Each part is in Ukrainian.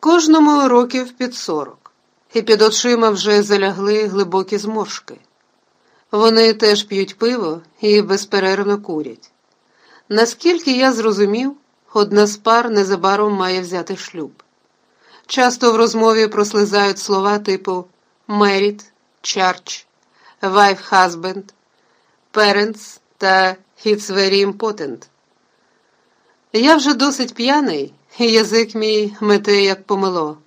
Кожному років під сорок, і під очима вже залягли глибокі зморшки. Вони теж п'ють пиво і безперервно курять. Наскільки я зрозумів, одна з пар незабаром має взяти шлюб. Часто в розмові прослизають слова типу «married», «church», «wife husband», «parents» та «it's very important». Я вже досить п'яний, язик мій мете, як помило.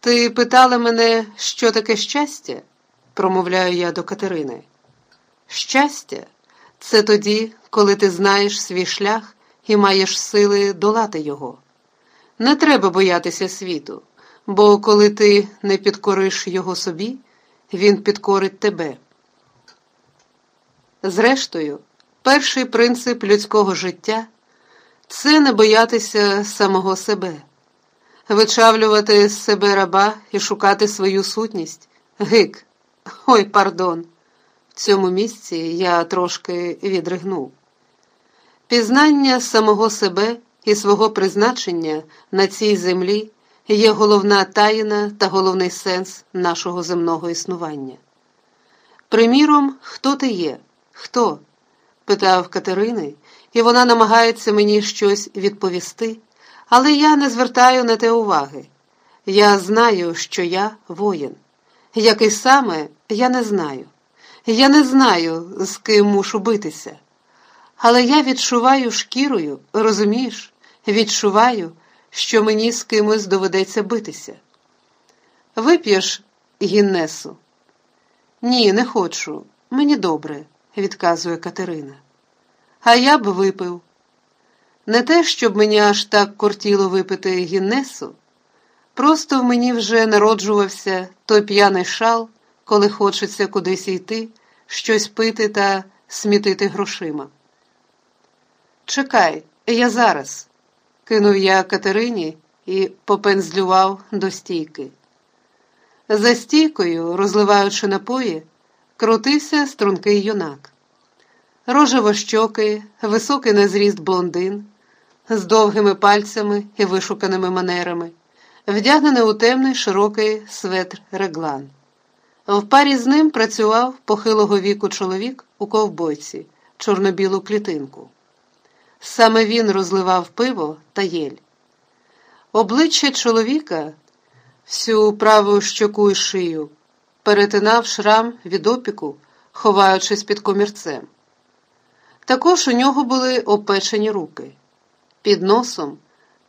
Ти питала мене, що таке щастя? промовляю я до Катерини. Щастя це тоді, коли ти знаєш свій шлях і маєш сили долати його. Не треба боятися світу, бо коли ти не підкориш його собі, він підкорить тебе. Зрештою, перший принцип людського життя це не боятися самого себе, вичавлювати з себе раба і шукати свою сутність. Гик, ой, пардон. В цьому місці я трошки відригнув. Пізнання самого себе і свого призначення на цій землі є головна таїна та головний сенс нашого земного існування. Приміром, хто ти є? Хто? питав Катерини, і вона намагається мені щось відповісти, але я не звертаю на те уваги. Я знаю, що я воїн. Який саме я не знаю. Я не знаю, з ким мушу битися. Але я відчуваю шкірою, розумієш, відчуваю, що мені з кимось доведеться битися. Вип'єш гіннесу? Ні, не хочу. Мені добре, відказує Катерина. А я б випив. Не те, щоб мені аж так кортіло випити гіннесу, просто в мені вже народжувався той п'яний шал, коли хочеться кудись йти, щось пити та смітити грошима. Чекай, я зараз, кинув я Катерині і попензлював до стійки. За стійкою, розливаючи напої, крутився стрункий юнак. Рожевощокий, високий на зріст блондин, з довгими пальцями і вишуканими манерами, вдягнений у темний широкий светр реглан. В парі з ним працював похилого віку чоловік у ковбойці, чорно-білу клітинку. Саме він розливав пиво та єль. Обличчя чоловіка, всю праву щоку і шию, перетинав шрам від опіку, ховаючись під комірцем. Також у нього були опечені руки. Під носом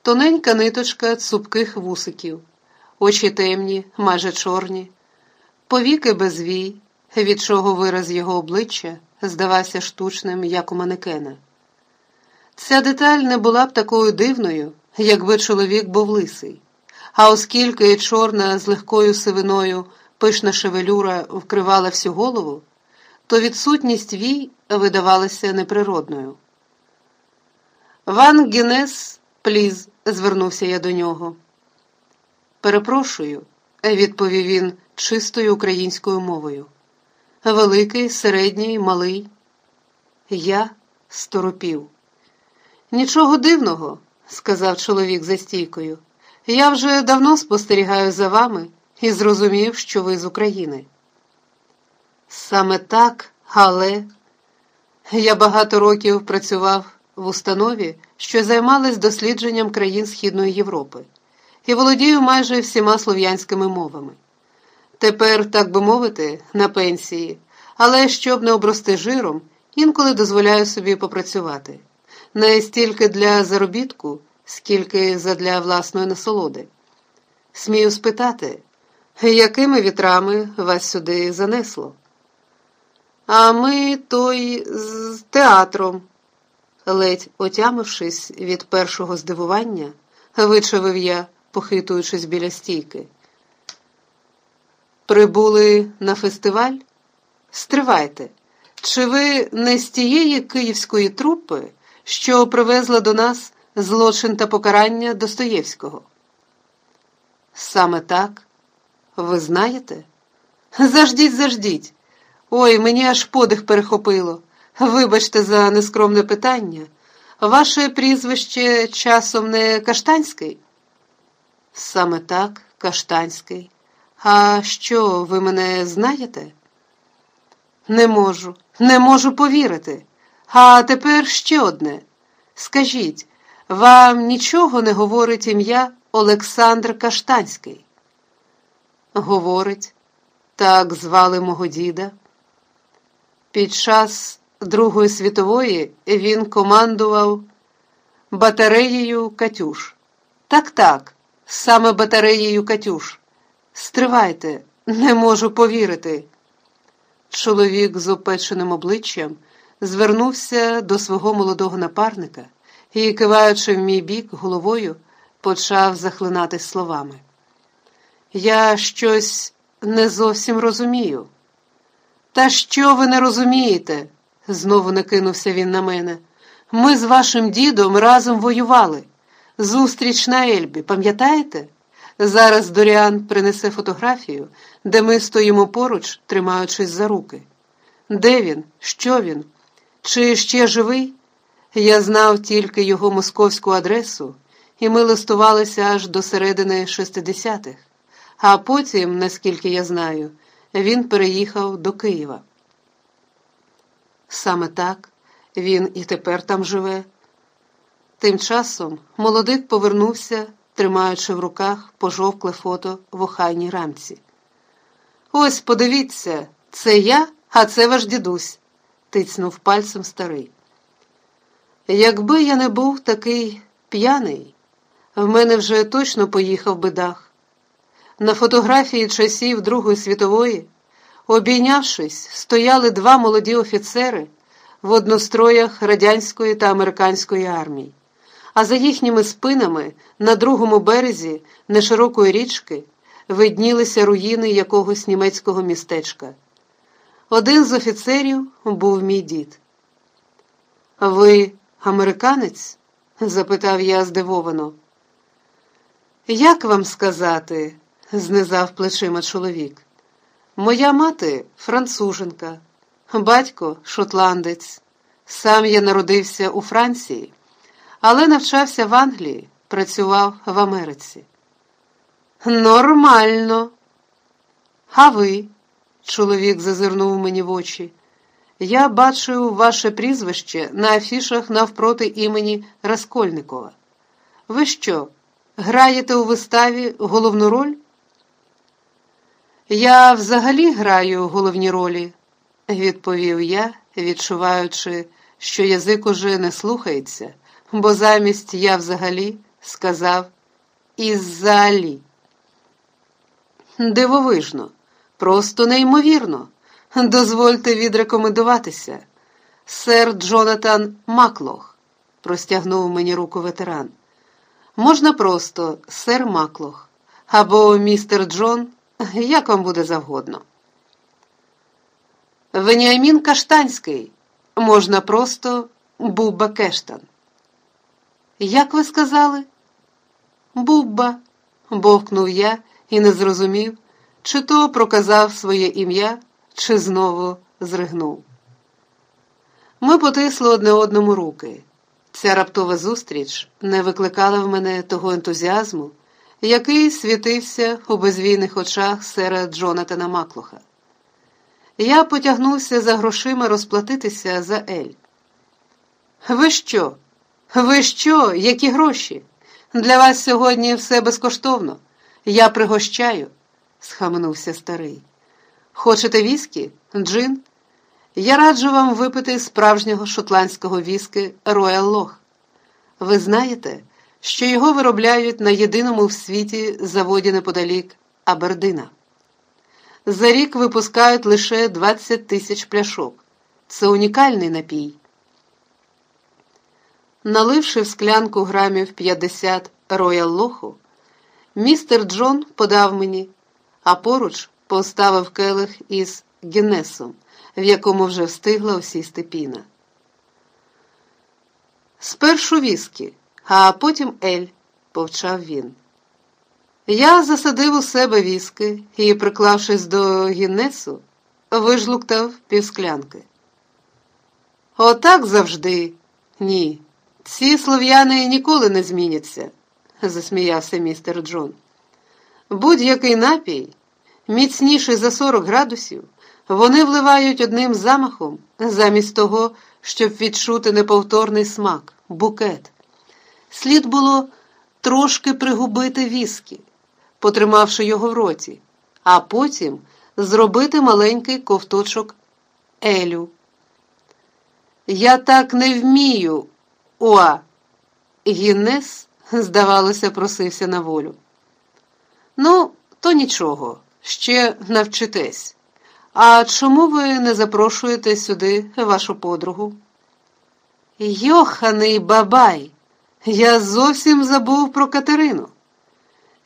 тоненька ниточка цупких вусиків, очі темні, майже чорні, повіки без вій, від чого вираз його обличчя здавався штучним, як у манекена. Ця деталь не була б такою дивною, якби чоловік був лисий, а оскільки чорна з легкою сивиною пишна шевелюра вкривала всю голову, то відсутність вій видавалася неприродною. Ван Гінес, пліз, звернувся я до нього. Перепрошую, відповів він чистою українською мовою. Великий, середній, малий. Я сторопів. Нічого дивного, сказав чоловік за стійкою. Я вже давно спостерігаю за вами і зрозумів, що ви з України. Саме так, але я багато років працював в установі, що займалась дослідженням країн Східної Європи, і володію майже всіма слов'янськими мовами. Тепер, так би мовити, на пенсії, але щоб не обрости жиром, інколи дозволяю собі попрацювати. Не стільки для заробітку, скільки задля власної насолоди. Смію спитати, якими вітрами вас сюди занесло? А ми той з театром, ледь отямившись від першого здивування, вичавив я, похитуючись біля стійки. Прибули на фестиваль? Стривайте, чи ви не з тієї київської трупи, що привезла до нас злочин та покарання Достоєвського? Саме так, ви знаєте? Заждіть, заждіть. Ой, мені аж подих перехопило. Вибачте за нескромне питання. Ваше прізвище часом не Каштанський? Саме так, Каштанський. А що, ви мене знаєте? Не можу, не можу повірити. А тепер ще одне. Скажіть, вам нічого не говорить ім'я Олександр Каштанський? Говорить, так звали мого діда. Під час Другої світової він командував батареєю Катюш. Так, так, саме батареєю Катюш. Стривайте, не можу повірити. Чоловік з опеченим обличчям звернувся до свого молодого напарника і, киваючи в мій бік головою, почав захлинатись словами. Я щось не зовсім розумію. Та що ви не розумієте? знову накинувся він на мене. Ми з вашим дідом разом воювали. Зустріч на Ельбі, пам'ятаєте? Зараз Доріан принесе фотографію, де ми стоїмо поруч, тримаючись за руки. Де він? Що він? Чи ще живий? Я знав тільки його московську адресу, і ми листувалися аж до середини шестидесятих. А потім, наскільки я знаю, він переїхав до Києва. Саме так він і тепер там живе. Тим часом молодик повернувся, тримаючи в руках пожовкле фото в охайній рамці. Ось подивіться, це я, а це ваш дідусь, тицнув пальцем старий. Якби я не був такий п'яний, в мене вже точно поїхав би дах. На фотографії часів Другої світової, обійнявшись, стояли два молоді офіцери в одностроях радянської та американської армії, а за їхніми спинами на другому березі неширокої річки виднілися руїни якогось німецького містечка. Один з офіцерів був мій дід. Ви американець? запитав я здивовано. Як вам сказати? Знизав плечима чоловік. Моя мати француженка, батько шотландець. Сам я народився у Франції, але навчався в Англії, працював в Америці. Нормально. А ви? Чоловік зазирнув мені в очі. Я бачив ваше прізвище на афішах навпроти імені Раскольникова. Ви що, граєте у виставі головну роль? Я взагалі граю головні ролі, відповів я, відчуваючи, що язик уже не слухається, бо замість я взагалі сказав іззалі. Дивовижно, просто неймовірно. Дозвольте відрекомендуватися. Сер Джонатан Маклох, простягнув мені руку ветеран. Можна просто сер Маклох або містер Джон, як вам буде завгодно. Веніамін Каштанський, можна просто Бубба Кештан. Як ви сказали? Бубба, бовкнув я і не зрозумів, чи то проказав своє ім'я, чи знову зригнув. Ми потисли одне одному руки. Ця раптова зустріч не викликала в мене того ентузіазму, який світився у безвійних очах сера Джонатана Маклуха. Я потягнувся за грошима розплатитися за Ель. Ви що? Ви що? Які гроші? Для вас сьогодні все безкоштовно. Я пригощаю, схаменувся старий. Хочете віскі? Джин? Я раджу вам випити справжнього шотландського віски Royal Лох. Ви знаєте, що його виробляють на єдиному в світі заводі неподалік Абердина. За рік випускають лише 20 тисяч пляшок. Це унікальний напій. Наливши в склянку грамів 50 роял лоху, містер Джон подав мені, а поруч поставив келих із Геннесом, в якому вже встигла осісти піна. Спершу віскі, а потім Ель, повчав він. Я засадив у себе віски і, приклавшись до Гіннесу, вижлуктав півсклянки. Отак завжди. Ні. Ці слов'яни ніколи не зміняться, засміявся містер Джон. Будь-який напій, міцніший за 40 градусів, вони вливають одним замахом, замість того, щоб відчути неповторний смак, букет. Слід було трошки пригубити віскі, потримавши його в роті, а потім зробити маленький ковточок Елю. Я так не вмію, уа. Гіннес, здавалося, просився на волю. Ну, то нічого, ще навчитесь. А чому ви не запрошуєте сюди вашу подругу? Йоханий бабай, я зовсім забув про Катерину.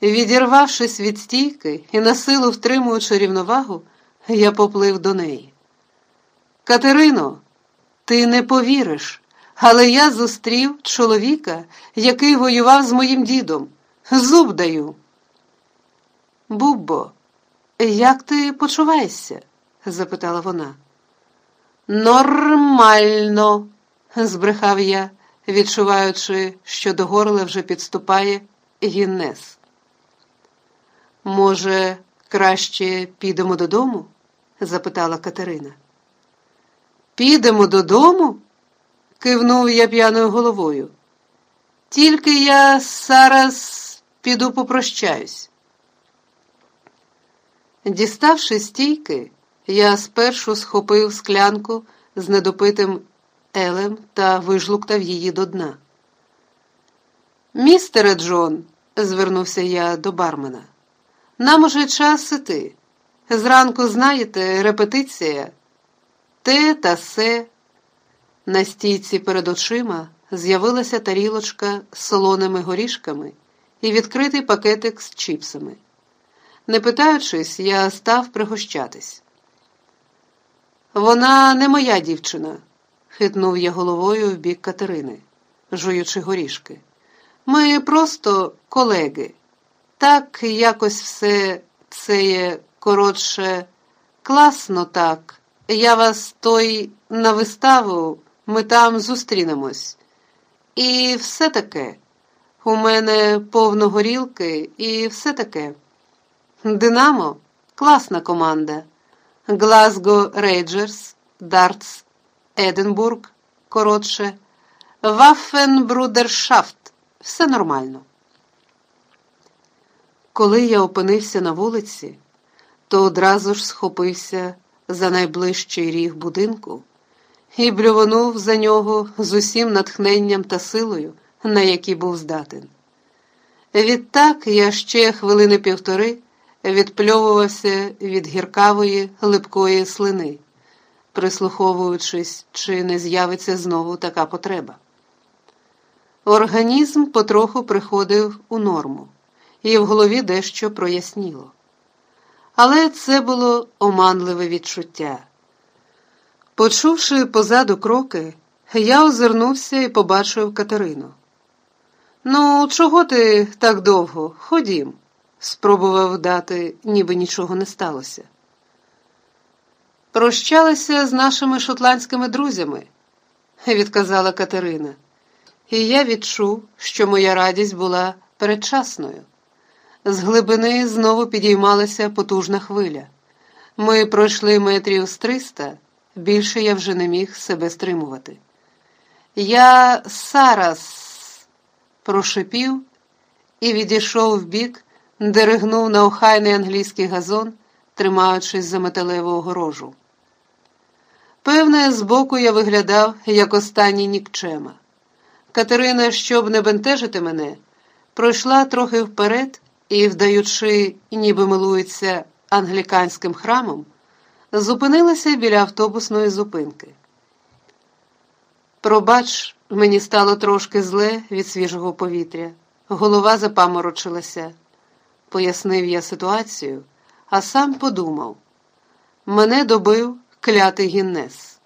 Відірвавшись від стійки і на силу втримуючи рівновагу, я поплив до неї. Катерино, ти не повіриш, але я зустрів чоловіка, який воював з моїм дідом. Зуб даю. Буббо, як ти почуваєшся? запитала вона. Нормально, збрехав я, відчуваючи, що до горла вже підступає гіннес. Може, краще підемо додому? запитала Катерина. Підемо додому? кивнув я п'яною головою. Тільки я зараз піду попрощаюсь. Діставши стійки, я спершу схопив склянку з недопитим елем та вижлуктав її до дна. Містере Джон, звернувся я до бармена, нам уже час іти. Зранку, знаєте, репетиція те та се. На стійці перед очима з'явилася тарілочка з солоними горішками і відкритий пакетик з чіпсами. Не питаючись, я став пригощатись. Вона не моя дівчина, хитнув я головою в бік Катерини, жуючи горішки. Ми просто колеги. Так якось все це є коротше, класно так. Я вас той на виставу, ми там зустрінемось. І все таке. У мене повно горілки і все таке. Динамо класна команда. Глазго Рейджерс, Дартс, Единбург, коротше, Ваффенбрудершафт. Все нормально. Коли я опинився на вулиці, то одразу ж схопився за найближчий ріг будинку і блювонув за нього з усім натхненням та силою, на які був здатен. Відтак я ще хвилини півтори відпльовувався від гіркавої липкої слини, прислуховуючись, чи не з'явиться знову така потреба. Організм потроху приходив у норму, і в голові дещо проясніло. Але це було оманливе відчуття. Почувши позаду кроки, я озирнувся і побачив Катерину. Ну, чого ти так довго? Ходім спробував дати, ніби нічого не сталося. Прощалися з нашими шотландськими друзями, відказала Катерина, і я відчув, що моя радість була передчасною. З глибини знову підіймалася потужна хвиля. Ми пройшли метрів з триста, більше я вже не міг себе стримувати. Я зараз прошипів і відійшов вбік, деригнув на охайний англійський газон, тримаючись за металеву огорожу. Певне, збоку я виглядав, як останній нікчема. Катерина, щоб не бентежити мене, пройшла трохи вперед і, вдаючи, ніби милується англіканським храмом, зупинилася біля автобусної зупинки. Пробач, мені стало трошки зле від свіжого повітря, голова запаморочилася пояснив я ситуацію, а сам подумав мене добив клятий гіннес.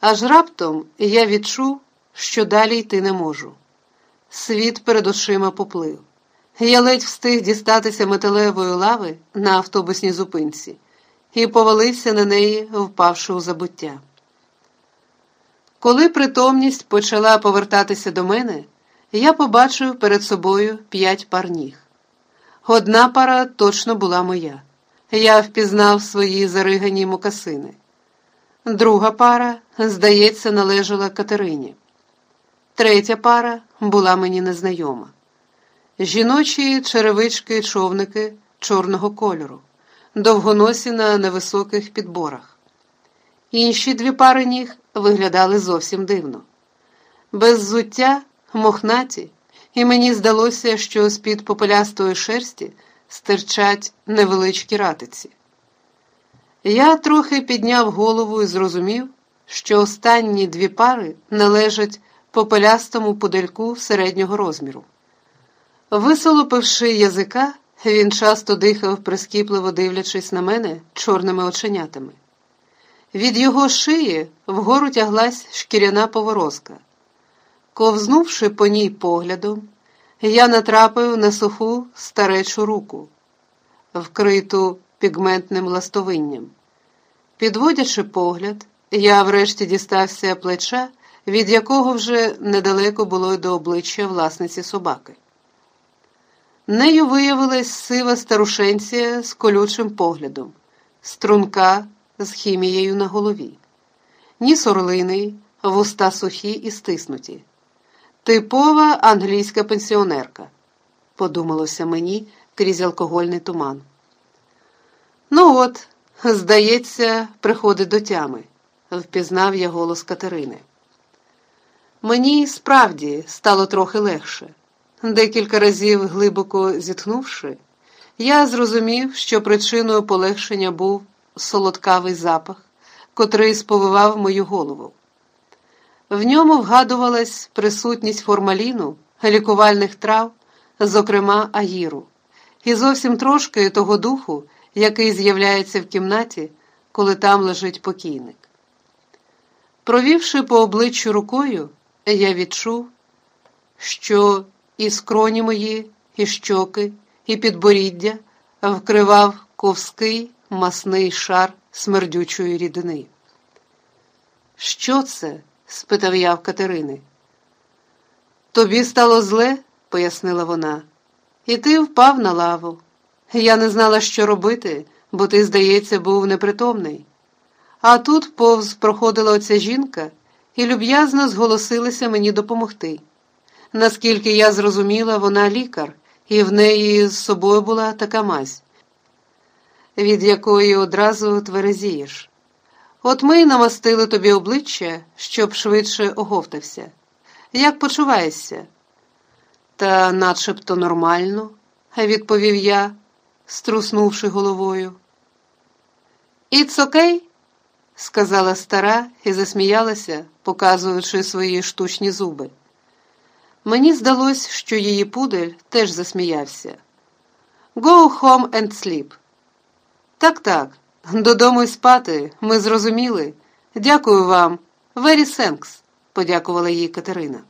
Аж раптом я відчув, що далі йти не можу. Світ перед очима поплив. Я ледь встиг дістатися металевої лави на автобусній зупинці і повалився на неї, впавши у забуття. Коли притомність почала повертатися до мене, я побачив перед собою п'ять пар ніг. Одна пара точно була моя. Я впізнав свої заригані мокасини. Друга пара, здається, належала Катерині. Третя пара була мені незнайома. Жіночі черевички човники чорного кольору, довгоносі на невисоких підборах. Інші дві пари ніг виглядали зовсім дивно. Без зуття, мохнаті, і мені здалося, що з-під попелястої шерсті стирчать невеличкі ратиці. Я трохи підняв голову і зрозумів, що останні дві пари належать попелястому пудельку середнього розміру. Висолопивши язика, він часто дихав, прискіпливо дивлячись на мене чорними оченятами. Від його шиї вгору тяглась шкіряна поворозка. Ковзнувши по ній поглядом, я натрапив на суху старечу руку, вкриту пігментним ластовинням. Підводячи погляд, я врешті дістався плеча, від якого вже недалеко було й до обличчя власниці собаки. Нею виявилась сива старушенція з колючим поглядом, струнка з хімією на голові, ніс орлиний, вуста сухі і стиснуті. Типова англійська пенсіонерка, подумалося мені крізь алкогольний туман. Ну от, здається, приходить до тями, впізнав я голос Катерини. Мені справді стало трохи легше. Декілька разів глибоко зітхнувши, я зрозумів, що причиною полегшення був солодкавий запах, котрий сповивав мою голову. В ньому вгадувалась присутність формаліну, лікувальних трав, зокрема агіру, і зовсім трошки того духу, який з'являється в кімнаті, коли там лежить покійник. Провівши по обличчю рукою, я відчув, що і скроні мої, і щоки, і підборіддя вкривав ковський масний шар смердючої рідини. Що це? Спитав я в Катерини. Тобі стало зле, пояснила вона, і ти впав на лаву. Я не знала, що робити, бо ти, здається, був непритомний. А тут повз проходила оця жінка і люб'язно зголосилася мені допомогти. Наскільки я зрозуміла, вона лікар, і в неї з собою була така мазь, від якої одразу тверезієш. От ми й намастили тобі обличчя, щоб швидше оговтався. Як почуваєшся? Та начебто нормально, відповів я, струснувши головою. Іц окей, сказала стара і засміялася, показуючи свої штучні зуби. Мені здалось, що її пудель теж засміявся. Go home and sleep. Так, так, додому й спати, ми зрозуміли. Дякую вам. Very thanks», – подякувала їй Катерина.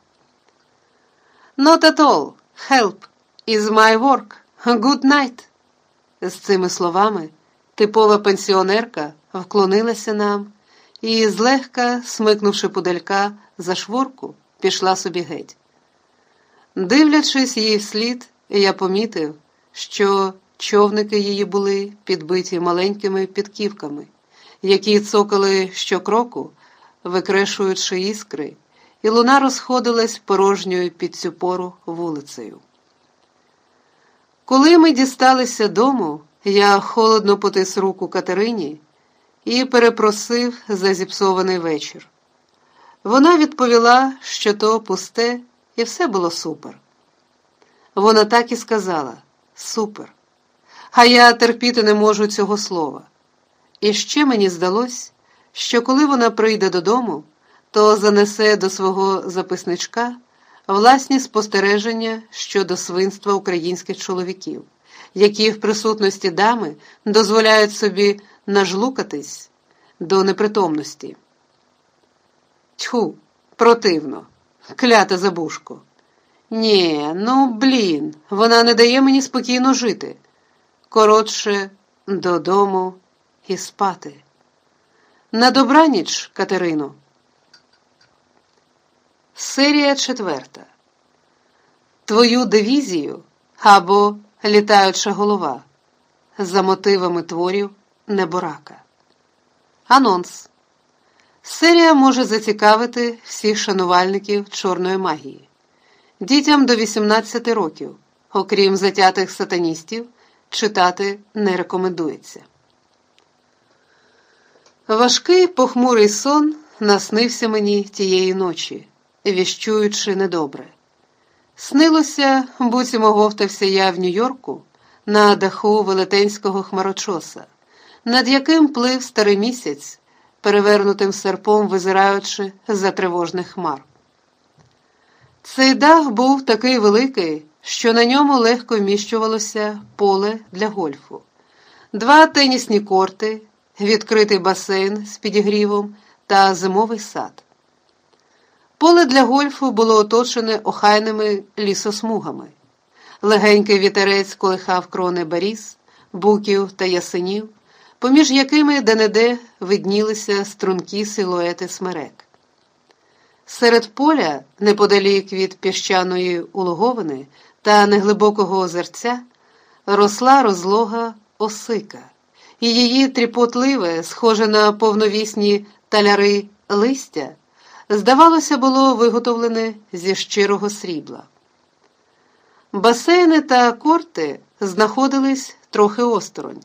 Not at all. Help is my work. Good night. З цими словами типова пенсіонерка вклонилася нам і, злегка, смикнувши пуделька за шворку, пішла собі геть. Дивлячись їй вслід, я помітив, що човники її були підбиті маленькими підківками, які цокали щокроку, викрешуючи іскри, і луна розходилась порожньою під цю пору вулицею. Коли ми дісталися дому, я холодно потис руку Катерині і перепросив за зіпсований вечір. Вона відповіла, що то пусте, і все було супер. Вона так і сказала супер. А я терпіти не можу цього слова. І ще мені здалось, що коли вона прийде додому, то занесе до свого записничка власні спостереження щодо свинства українських чоловіків, які в присутності дами дозволяють собі нажлукатись до непритомності. Тьху, противно, клята забушко. Ні, ну блін, вона не дає мені спокійно жити. Коротше, додому і спати. На добраніч, Катерино. Серія четверта. Твою дивізію або Літаюча голова за мотивами творів Неборака. Анонс. Серія може зацікавити всіх шанувальників чорної магії. Дітям до 18 років, окрім затятих сатаністів, читати не рекомендується. Важкий похмурий сон наснився мені тієї ночі, віщуючи недобре. Снилося, буцімо говтався я в Нью-Йорку на даху велетенського хмарочоса, над яким плив старий місяць, перевернутим серпом визираючи за тривожних хмар. Цей дах був такий великий, що на ньому легко вміщувалося поле для гольфу, два тенісні корти, відкритий басейн з підігрівом та зимовий сад. Поле для гольфу було оточене охайними лісосмугами. Легенький вітерець колихав крони баріз, буків та ясенів, поміж якими де-не-де виднілися стрункі силуети смерек. Серед поля, неподалік від піщаної улоговини та неглибокого озерця, росла розлога осика, і її тріпотливе, схоже на повновісні таляри листя, здавалося, було виготовлене зі щирого срібла. Басейни та корти знаходились трохи осторонь.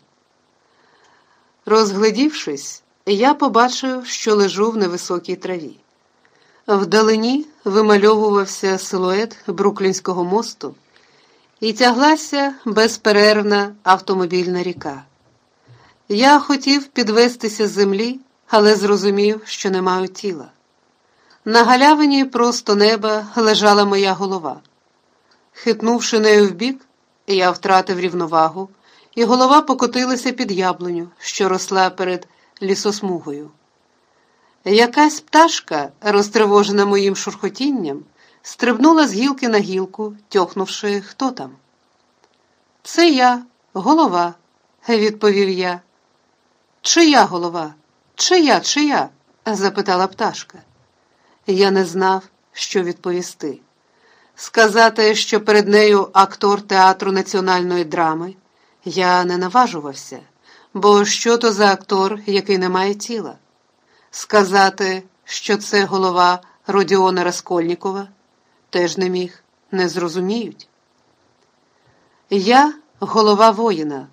Розглядівшись, я побачив, що лежу в невисокій траві. Вдалині вимальовувався силует Бруклінського мосту і тяглася безперервна автомобільна ріка. Я хотів підвестися з землі, але зрозумів, що не маю тіла. На галявині просто неба лежала моя голова. Хитнувши нею вбік, я втратив рівновагу, і голова покотилася під яблуню, що росла перед лісосмугою. Якась пташка, розтривожена моїм шурхотінням, стрибнула з гілки на гілку, тьохнувши, хто там. Це я, голова, відповів я. Чия голова? Чия, чия? запитала пташка. Я не знав, що відповісти. Сказати, що перед нею актор театру національної драми, я не наважувався, бо що то за актор, який не має тіла? Сказати, що це голова Родіона Раскольнікова, теж не міг, не зрозуміють. Я голова воїна,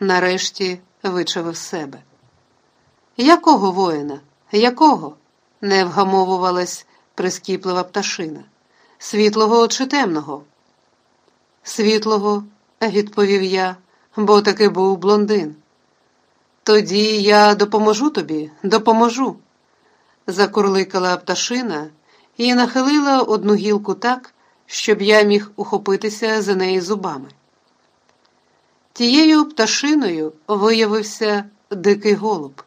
нарешті вичавив себе. Якого воїна? Якого? не вгамовувалась прискіплива пташина. Світлого чи темного? Світлого, відповів я, бо таки був блондин. Тоді я допоможу тобі, допоможу, закурликала пташина і нахилила одну гілку так, щоб я міг ухопитися за неї зубами. Тією пташиною виявився дикий голуб,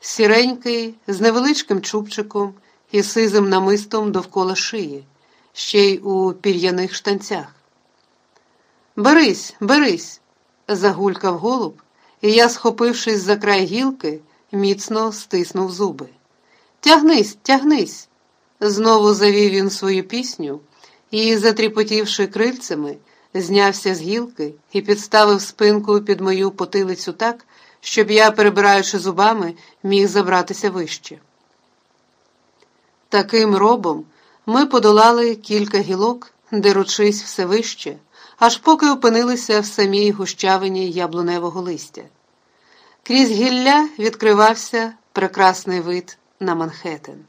сіренький, з невеличким чубчиком і сизим намистом довкола шиї, ще й у пір'яних штанцях. Берись, берись, загулькав голуб, і я, схопившись за край гілки, міцно стиснув зуби. Тягнись, тягнись. Знову завів він свою пісню і, затріпотівши крильцями, знявся з гілки і підставив спинку під мою потилицю так, щоб я, перебираючи зубами, міг забратися вище. Таким робом ми подолали кілька гілок, деручись все вище, аж поки опинилися в самій гущавині яблуневого листя. Крізь гілля відкривався прекрасний вид на Манхеттен.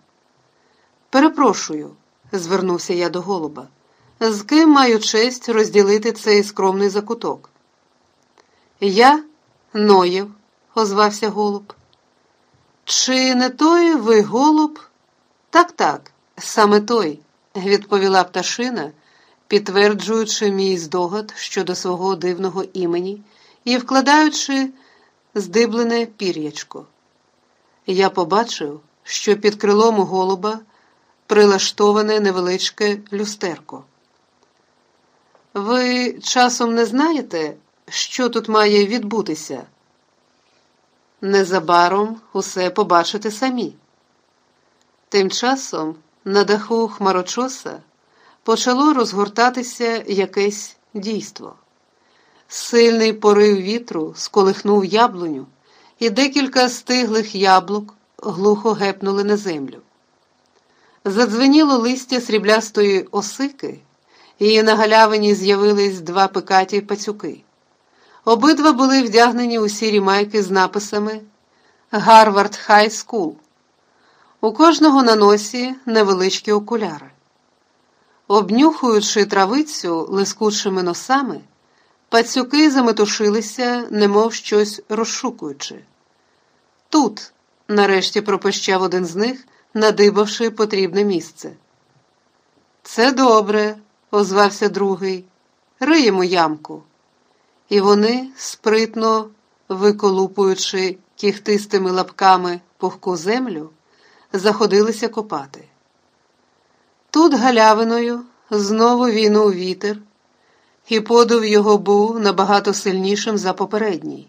Перепрошую, звернувся я до голуба, з ким маю честь розділити цей скромний закуток. Я Ноєв, озвався голуб. Чи не той ви голуб? Так, так, саме той, відповіла пташина, підтверджуючи мій здогад щодо свого дивного імені і вкладаючи здиблене пір'ячко. Я побачив, що під крилом голуба прилаштоване невеличке люстерко. Ви часом не знаєте, що тут має відбутися? Незабаром усе побачите самі. Тим часом на даху хмарочоса почало розгортатися якесь дійство. Сильний порив вітру сколихнув яблуню, і декілька стиглих яблук глухо гепнули на землю. Задзвеніло листя сріблястої осики, і на галявині з'явились два пикаті пацюки. Обидва були вдягнені у сірі майки з написами Harvard High School. У кожного на носі невеличкі окуляри. Обнюхуючи травицю лискучими носами, пацюки заметушилися, немов щось розшукуючи. Тут, нарешті пропищав один з них, надибавши потрібне місце. Це добре, озвався другий. Риємо ямку. І вони, спритно виколупуючи кіхтистими лапками пухку землю, заходилися копати. Тут галявиною знову війнув вітер, і подув його був набагато сильнішим за попередній.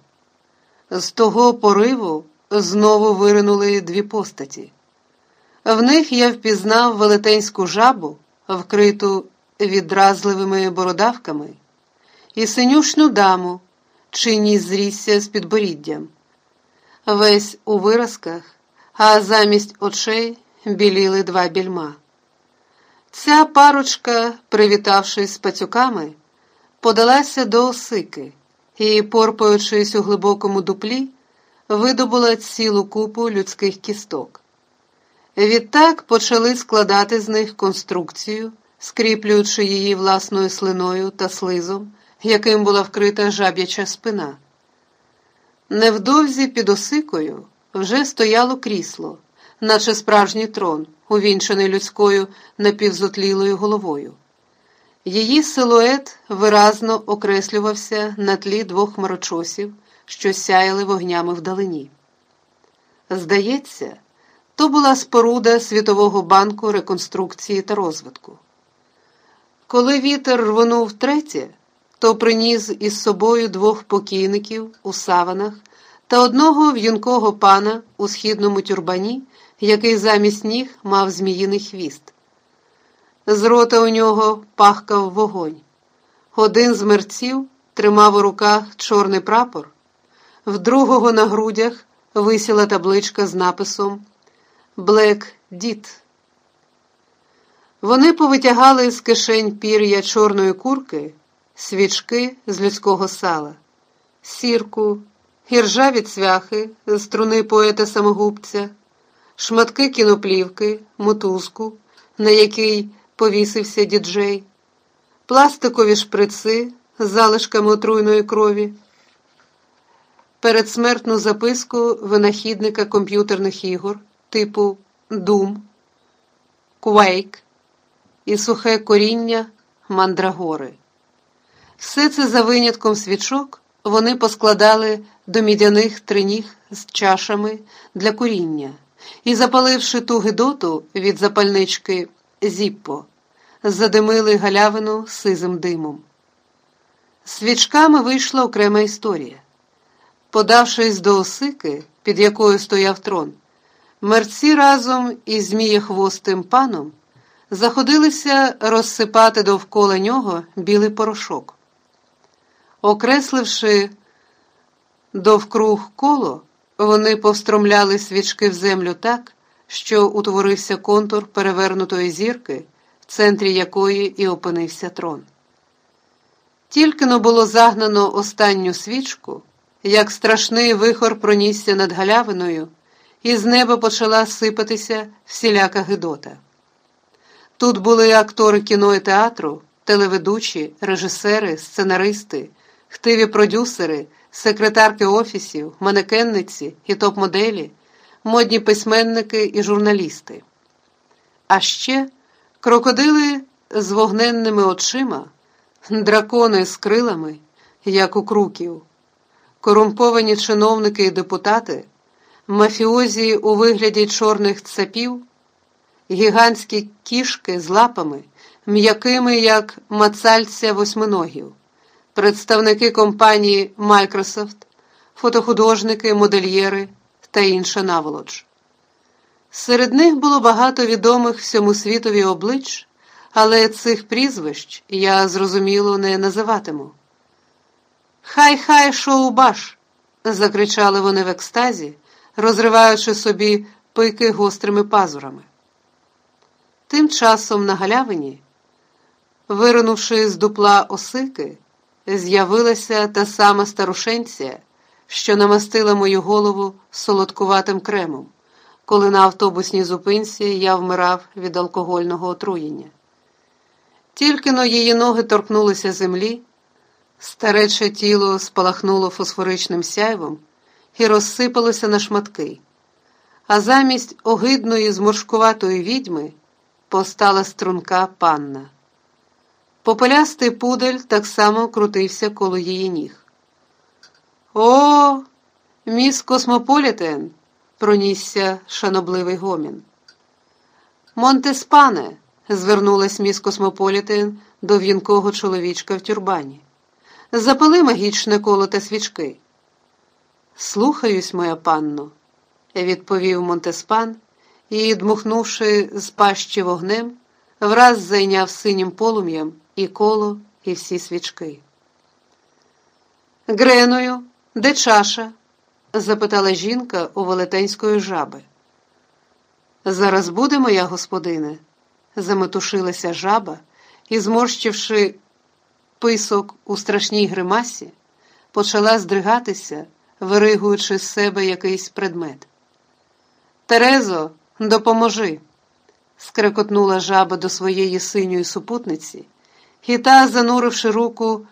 З того пориву знову виринули дві постаті. В них я впізнав велетенську жабу, вкриту відразливими бородавками, і синюшну даму, чий зрісся з підборіддям. Весь у виразках, а замість очей біліли два більма. Ця парочка, привітавшись з пацюками, подалася до осики і, порпаючись у глибокому дуплі, видобула цілу купу людських кісток. Відтак почали складати з них конструкцію, скріплюючи її власною слиною та слизом, яким була вкрита жаб'яча спина. Невдовзі під осикою вже стояло крісло, наче справжній трон, увінчений людською напівзотлілою головою. Її силует виразно окреслювався на тлі двох хмарочосів, що сяяли вогнями вдалині. Здається, то була споруда Світового банку реконструкції та розвитку. Коли вітер рвонув третє, то приніс із собою двох покійників у саванах та одного в'юнкого пана у східному тюрбані, який замість ніг мав зміїний хвіст. З рота у нього пахкав вогонь. Один з мерців тримав у руках чорний прапор, в другого на грудях висіла табличка з написом Блек Діт. Вони повитягали з кишень пір'я чорної курки, свічки з людського сала, сірку, гіржа від цвяхи з струни поета самогубця, шматки кіноплівки, мотузку, на який повісився діджей, пластикові шприци з залишками отруйної крові, передсмертну записку винахідника комп'ютерних ігор типу Doom, Quake і сухе коріння мандрагори. Все це за винятком свічок вони поскладали до мідяних триніг з чашами для куріння і, запаливши ту гидоту від запальнички Зіппо, задимили галявину сизим димом. Свічками вийшла окрема історія. Подавшись до осики, під якою стояв трон, мерці разом із змієхвостим паном заходилися розсипати довкола нього білий порошок. Окресливши довкруг коло, вони повстромляли свічки в землю так, що утворився контур перевернутої зірки, в центрі якої і опинився трон. Тільки но було загнано останню свічку, як страшний вихор пронісся над галявиною, і з неба почала сипатися всіляка гидота. Тут були актори кіно і театру, телеведучі, режисери, сценаристи, хтиві продюсери, секретарки офісів, манекенниці і топ-моделі, модні письменники і журналісти. А ще крокодили з вогненними очима, дракони з крилами, як у круків, корумповані чиновники і депутати, мафіозі у вигляді чорних цапів гігантські кішки з лапами, м'якими, як мацальця восьминогів, представники компанії Microsoft, фотохудожники, модельєри та інша наволоч. Серед них було багато відомих всьому світові облич, але цих прізвищ я зрозуміло не називатиму. Хай хай шоу-баш! закричали вони в екстазі, розриваючи собі пики гострими пазурами. Тим часом на галявині, виринувши з дупла осики, з'явилася та сама старушенція, що намастила мою голову солодкуватим кремом, коли на автобусній зупинці я вмирав від алкогольного отруєння. Тільки но її ноги торкнулися землі, старече тіло спалахнуло фосфоричним сяйвом і розсипалося на шматки, а замість огидної зморшкуватої відьми постала струнка панна. Попелястий пудель так само крутився коло її ніг. О, міс Космополітен, пронісся шанобливий гомін. Монтеспане, звернулась міс Космополітен до в'юнкого чоловічка в тюрбані. Запали магічне коло та свічки. Слухаюсь, моя панно, відповів Монтеспан і, дмухнувши з пащі вогнем, враз зайняв синім полум'ям і коло, і всі свічки. Греною, де чаша? запитала жінка у велетенської жаби. Зараз буде, моя господине, заметушилася жаба і, зморщивши писок у страшній гримасі, почала здригатися, виригуючи з себе якийсь предмет. Терезо, допоможи, скрекотнула жаба до своєї синьої супутниці, і та, зануривши руку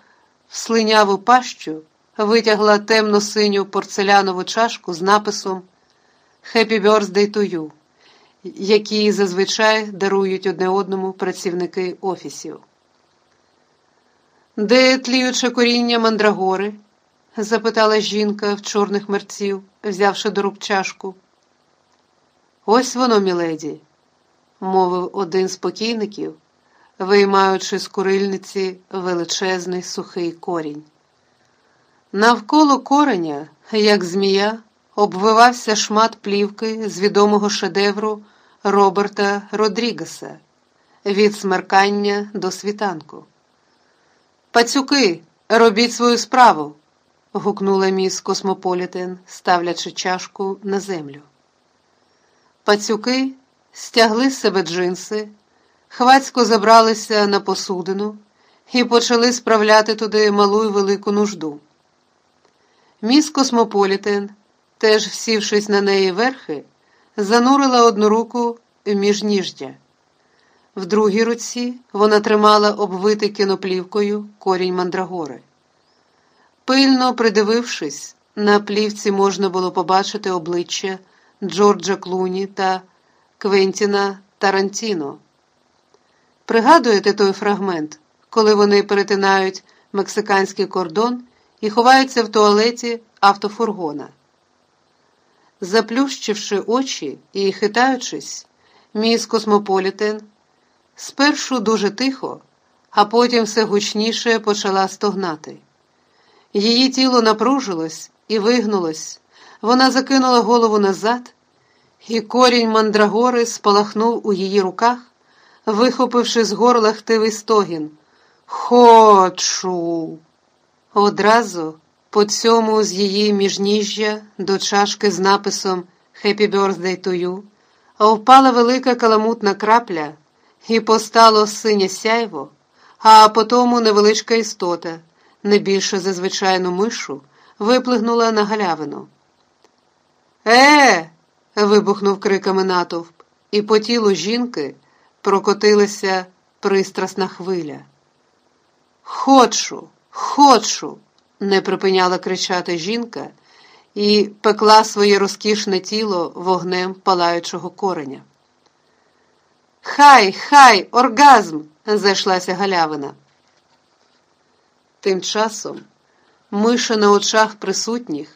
в слиняву пащу, витягла темно синю порцелянову чашку з написом «Happy birthday to you», які зазвичай дарують одне одному працівники офісів. Де тліюче коріння мандрагори? Запитала жінка в чорних мерців, взявши до рук чашку. Ось воно, міледі, мовив один з покійників, виймаючи з курильниці величезний сухий корінь. Навколо кореня, як змія, обвивався шмат плівки з відомого шедевру Роберта Родрігеса від смеркання до світанку. Пацюки, робіть свою справу, гукнула міс Космополітен, ставлячи чашку на землю. Пацюки стягли з себе джинси, хвацько забралися на посудину і почали справляти туди малу й велику нужду. Міс Космополітен, теж всівшись на неї верхи, занурила одну руку між ніждя. В другій руці вона тримала обвитий кіноплівкою корінь мандрагори. Пильно придивившись, на плівці можна було побачити обличчя Джорджа Клуні та Квентіна Тарантіно. Пригадуєте той фрагмент, коли вони перетинають мексиканський кордон і ховаються в туалеті автофургона? Заплющивши очі і хитаючись, міс Космополітен спершу дуже тихо, а потім все гучніше почала стогнати. Її тіло напружилось і вигнулось, вона закинула голову назад, і корінь мандрагори спалахнув у її руках, вихопивши з горла хтивий стогін. Хочу. Одразу по цьому з її міжніжжя до чашки з написом «Happy birthday to you» впала велика каламутна крапля і постало синє сяйво, а потому невеличка істота, не більше за звичайну мишу, виплигнула на галявину. Е. вибухнув криками натовп, і по тілу жінки прокотилася пристрасна хвиля. Хочу, хочу, не припиняла кричати жінка і пекла своє розкішне тіло вогнем палаючого кореня. Хай, хай, оргазм! зайшлася галявина. Тим часом миша на очах присутніх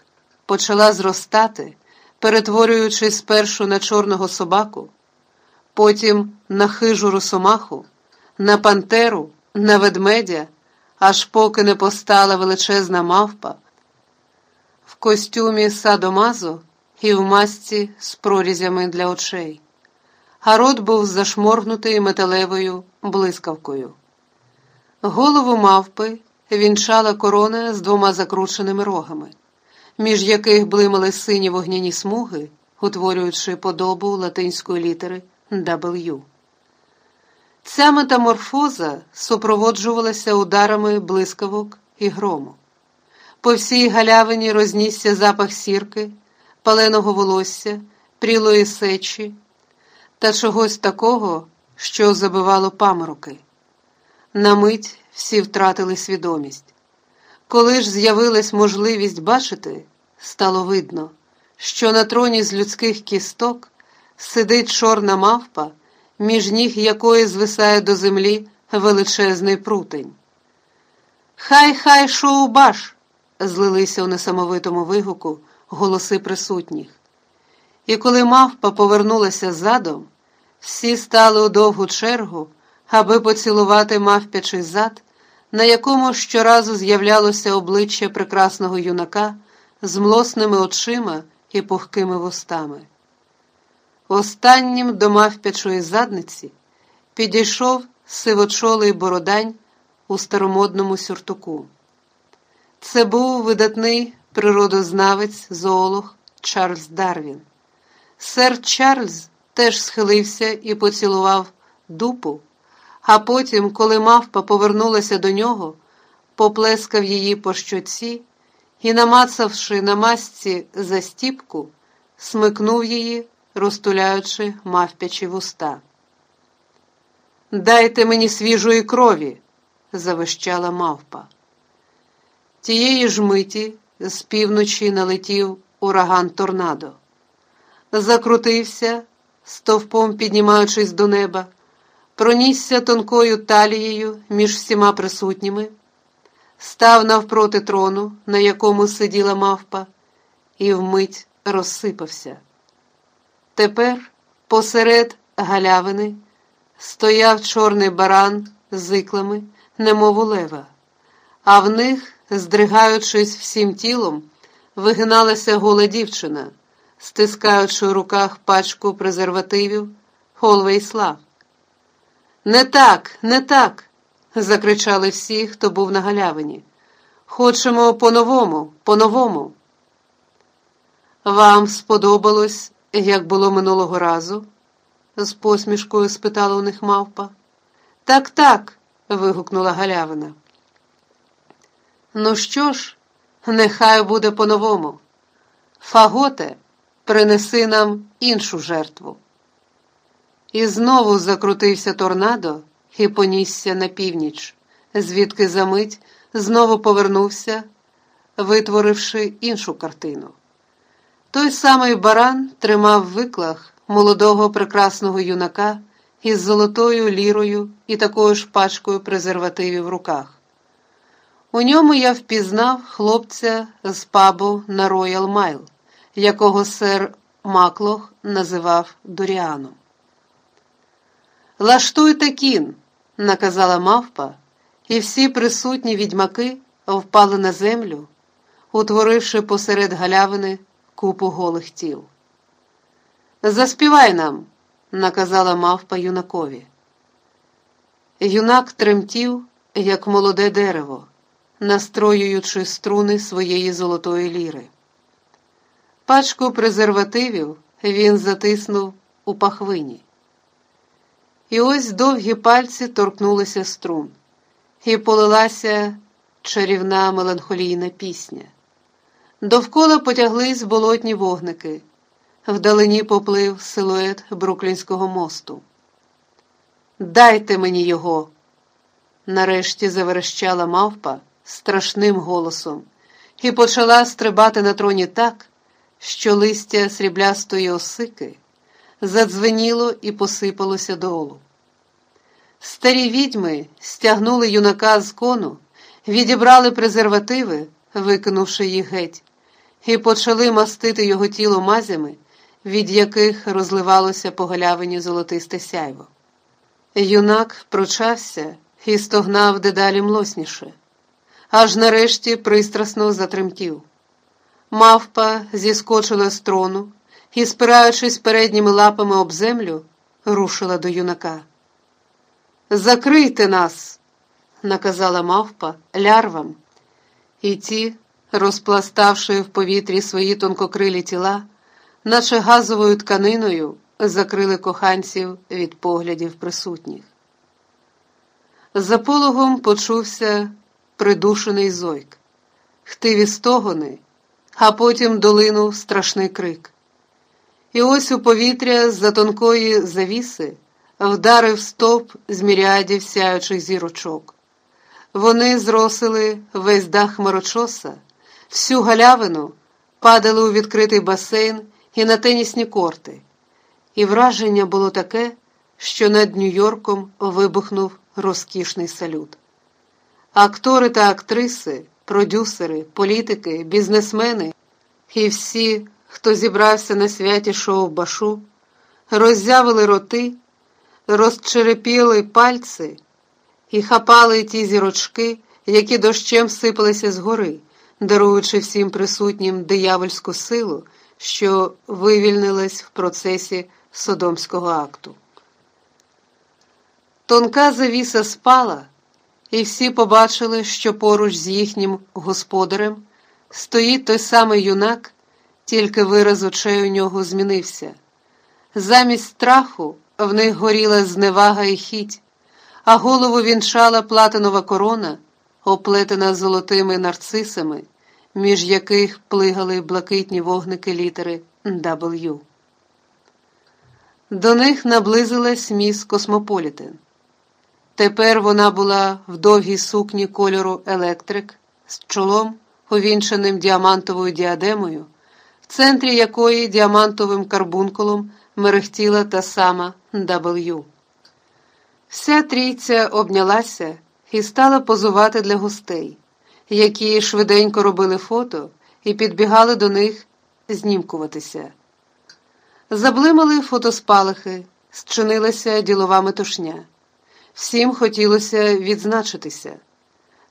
почала зростати, перетворюючись спершу на чорного собаку, потім на хижу росомаху, на пантеру, на ведмедя, аж поки не постала величезна мавпа в костюмі садомазо і в масці з прорізями для очей а рот був зашморгнутий металевою блискавкою. Голову мавпи вінчала корона з двома закрученими рогами, між яких блимали сині вогняні смуги, утворюючи подобу латинської літери W. Ця метаморфоза супроводжувалася ударами блискавок і грому. По всій галявині рознісся запах сірки, паленого волосся, прілої сечі та чогось такого, що забивало памороки. На мить всі втратили свідомість. Коли ж з'явилась можливість бачити, стало видно, що на троні з людських кісток сидить чорна мавпа, між ніг якої звисає до землі величезний прутень. Хай, хай, шоубаш! злилися у несамовитому вигуку голоси присутніх. І коли мавпа повернулася задом, всі стали у довгу чергу, аби поцілувати мавпячий зад, на якому щоразу з'являлося обличчя прекрасного юнака з млосними очима і пухкими вустами. Останнім до мавпячої задниці підійшов сивочолий бородань у старомодному сюртуку. Це був видатний природознавець зоолог Чарльз Дарвін. Сер Чарльз теж схилився і поцілував дупу, а потім, коли мавпа повернулася до нього, поплескав її по щоці і, намацавши на масці застіпку, смикнув її, розтуляючи мавпячі вуста. Дайте мені свіжої крові, завищала мавпа. Тієї ж миті з півночі налетів ураган торнадо. Закрутився, стовпом піднімаючись до неба, пронісся тонкою талією між всіма присутніми, став навпроти трону, на якому сиділа мавпа, і вмить розсипався. Тепер посеред галявини стояв чорний баран з іклами, немов у лева, а в них здригаючись всім тілом, вигиналася гола дівчина, стискаючи у руках пачку презервативів Холвейслав. Не так, не так, закричали всі, хто був на галявині. Хочемо по-новому, по-новому. Вам сподобалось, як було минулого разу? з посмішкою спитала у них мавпа. Так, так. вигукнула галявина. Ну що ж, нехай буде по-новому. Фаготе, принеси нам іншу жертву. І знову закрутився торнадо і понісся на північ, звідки за мить знову повернувся, витворивши іншу картину. Той самий баран тримав в іклах молодого прекрасного юнака із золотою лірою і такою ж пачкою презервативів в руках. У ньому я впізнав хлопця з пабу на Royal Mile, якого сер Маклох називав Доріаном. Лаштуйте кін, наказала мавпа, і всі присутні відьмаки впали на землю, утворивши посеред галявини купу голих тіл. Заспівай нам, наказала мавпа юнакові. Юнак тремтів, як молоде дерево настроюючи струни своєї золотої ліри. Пачку презервативів він затиснув у пахвині. І ось довгі пальці торкнулися струн, і полилася чарівна меланхолійна пісня. Довкола потяглись болотні вогники, вдалині поплив силует Бруклінського мосту. Дайте мені його, нарешті заверещала мавпа страшним голосом і почала стрибати на троні так, що листя сріблястої осики задзвеніло і посипалося долу. Старі відьми стягнули юнака з кону, відібрали презервативи, викинувши їх геть, і почали мастити його тіло мазями, від яких розливалося по галявині золотисте сяйво. Юнак прочався і стогнав дедалі млосніше аж нарешті пристрасно затремтів. Мавпа зіскочила з трону і, спираючись передніми лапами об землю, рушила до юнака. Закрийте нас! наказала мавпа лярвам, і ті, розпластавши в повітрі свої тонкокрилі тіла, наче газовою тканиною закрили коханців від поглядів присутніх. За пологом почувся придушений зойк, хтиві стогони, а потім долинув страшний крик. І ось у повітря з-за тонкої завіси вдарив стовп з міріадів сяючих зірочок. Вони зросили весь дах хмарочоса, всю галявину, падали у відкритий басейн і на тенісні корти. І враження було таке, що над Нью-Йорком вибухнув розкішний салют. Актори та актриси, продюсери, політики, бізнесмени і всі, хто зібрався на святі шоу Башу, роззявили роти, розчерепіли пальці і хапали ті зірочки, які дощем сипалися згори, даруючи всім присутнім диявольську силу, що вивільнилась в процесі содомського акту. Тонка завіса спала, і всі побачили, що поруч з їхнім господарем стоїть той самий юнак, тільки вираз очей у нього змінився. Замість страху в них горіла зневага і хіть, а голову вінчала платинова корона, оплетена золотими нарцисами, між яких плигали блакитні вогники літери W. До них наблизилась міс Космополітен. Тепер вона була в довгій сукні кольору електрик з чолом, увінченим діамантовою діадемою, в центрі якої діамантовим карбункулом мерехтіла та сама W. Вся трійця обнялася і стала позувати для гостей, які швиденько робили фото і підбігали до них знімкуватися. Заблимали фотоспалахи, зчинилася ділова метушня. Всім хотілося відзначитися.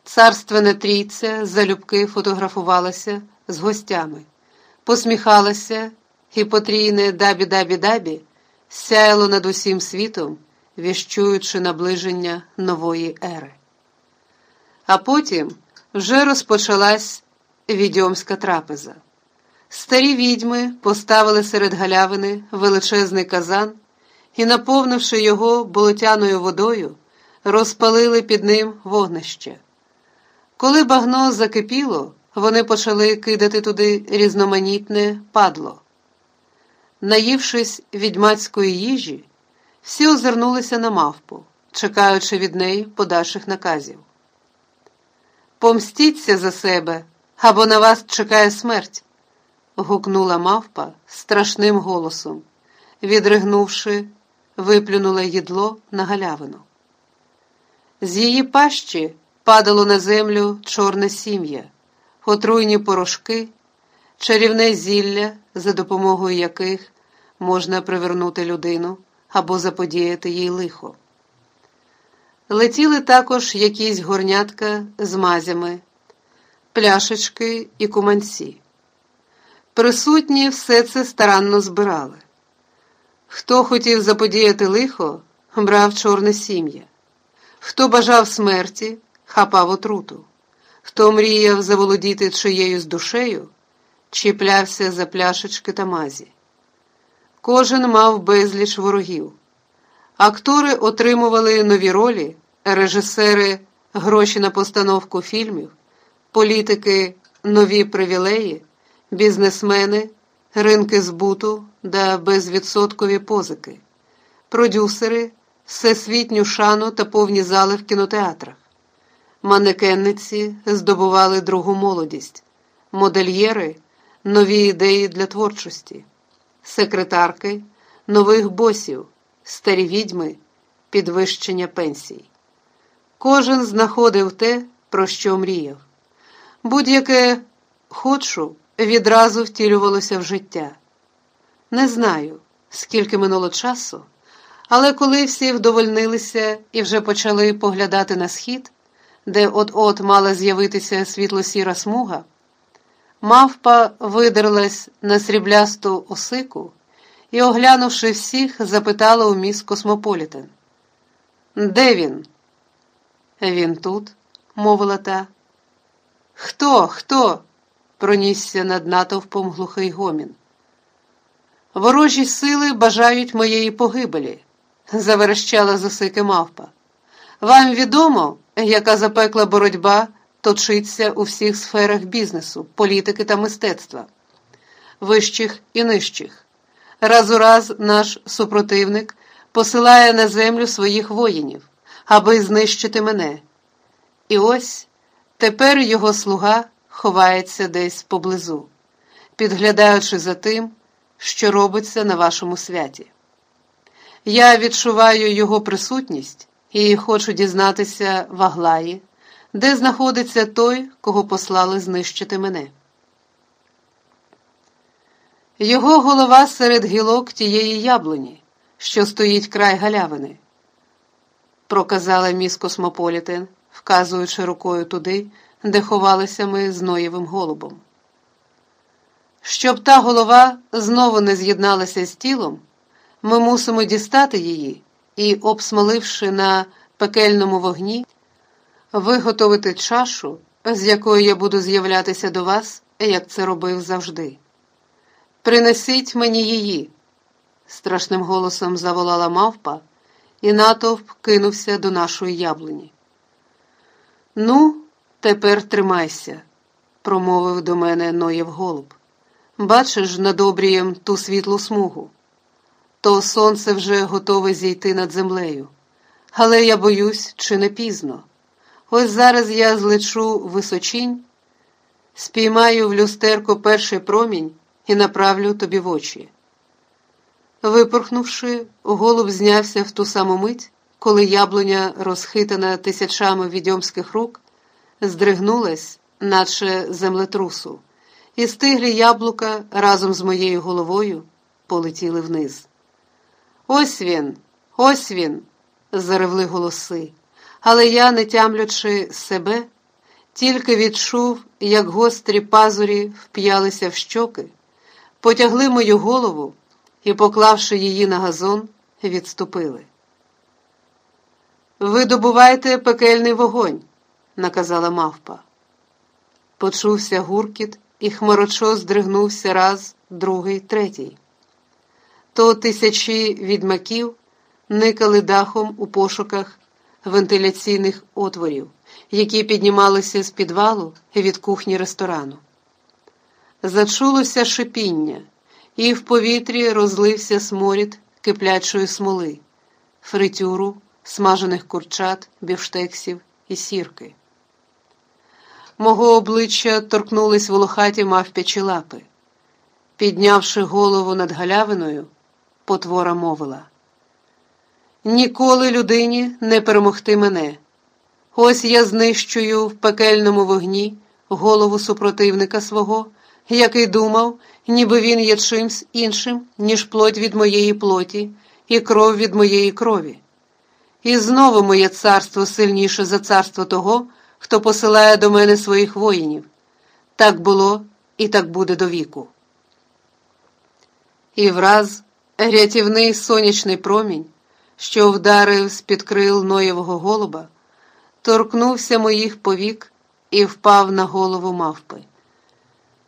Царственна трійця залюбки фотографувалася з гостями, посміхалася потрійне дабі-дабі-дабі сяяло над усім світом, віщуючи наближення нової ери. А потім вже розпочалась відьомська трапеза. Старі відьми поставили серед галявини величезний казан і, наповнивши його болотяною водою, розпалили під ним вогнище. Коли багно закипіло, вони почали кидати туди різноманітне падло. Наївшись відьмацької їжі, всі озирнулися на мавпу, чекаючи від неї подальших наказів. Помстіться за себе, або на вас чекає смерть, гукнула мавпа страшним голосом, відригнувши, виплюнула їдло на галявину. З її пащі падало на землю чорне сім'я, отруйні порошки, чарівне зілля, за допомогою яких можна привернути людину або заподіяти їй лихо. Летіли також якісь горнятка з мазями, пляшечки і куманці. Присутні все це старанно збирали. Хто хотів заподіяти лихо, брав чорне сім'я, хто бажав смерті, хапав отруту, хто мріяв заволодіти чиєюсь душею, чіплявся за пляшечки та мазі. Кожен мав безліч ворогів. Актори отримували нові ролі, режисери гроші на постановку фільмів, політики нові привілеї, бізнесмени, ринки збуту да безвідсоткові позики, продюсери, всесвітню шану та повні зали в кінотеатрах. Манекенниці здобували другу молодість, модельєри нові ідеї для творчості, секретарки, нових босів, старі відьми, підвищення пенсій. Кожен знаходив те, про що мріяв. Будь-яке хочу відразу втілювалося в життя. Не знаю, скільки минуло часу, але коли всі вдовольнилися і вже почали поглядати на схід, де от-от мала з'явитися світло-сіра смуга, мавпа видерлась на сріблясту осику і, оглянувши всіх, запитала у міс Космополітен. Де він? Він тут, мовила та. Хто? Хто? пронісся над натовпом глухий гомін. Ворожі сили бажають моєї погибелі, заверещала засики мавпа. Вам відомо, яка запекла боротьба точиться у всіх сферах бізнесу, політики та мистецтва, вищих і нижчих. Раз у раз наш супротивник посилає на землю своїх воїнів, аби знищити мене. І ось тепер його слуга ховається десь поблизу, підглядаючи за тим, що робиться на вашому святі. Я відчуваю його присутність і хочу дізнатися в Аглаї, де знаходиться той, кого послали знищити мене. Його голова серед гілок тієї яблуні, що стоїть край галявини, проказала міс Космополітен, вказуючи рукою туди, де ховалися ми з Ноєвим голубом. Щоб та голова знову не з'єдналася з тілом, ми мусимо дістати її і, обсмоливши на пекельному вогні, виготовити чашу, з якою я буду з'являтися до вас, як це робив завжди. Принесіть мені її, страшним голосом заволала мавпа, і натовп кинувся до нашої яблуні. Ну, тепер тримайся, промовив до мене Ноєв голуб. Бачиш над обрієм ту світлу смугу. То сонце вже готове зійти над землею. Але я боюсь, чи не пізно. Ось зараз я злечу височінь, спіймаю в люстерко перший промінь і направлю тобі в очі. Випорхнувши, голуб знявся в ту саму мить, коли яблуня, розхитана тисячами відьомських рук, здригнулась, наче землетрусу, і стиглі яблука разом з моєю головою полетіли вниз. Ось він, ось він, заревли голоси, але я, не тямлячи себе, тільки відчув, як гострі пазурі вп'ялися в щоки, потягли мою голову і, поклавши її на газон, відступили. Ви добувайте пекельний вогонь, наказала мавпа. Почувся гуркіт, і хмарочо здригнувся раз, другий, третій. То тисячі відьмаків никали дахом у пошуках вентиляційних отворів, які піднімалися з підвалу від кухні ресторану. Зачулося шипіння, і в повітрі розлився сморід киплячої смоли, фритюру, смажених курчат, бівштексів і сірки. Мого обличчя торкнулись волохаті мавпячі лапи. Піднявши голову над галявиною, потвора мовила. Ніколи людині не перемогти мене. Ось я знищую в пекельному вогні голову супротивника свого, який думав, ніби він є чимсь іншим, ніж плоть від моєї плоті і кров від моєї крові. І знову моє царство сильніше за царство того, хто посилає до мене своїх воїнів. Так було і так буде до віку. І враз рятівний сонячний промінь що вдарив з-під крил Ноєвого голуба, торкнувся моїх повік і впав на голову мавпи.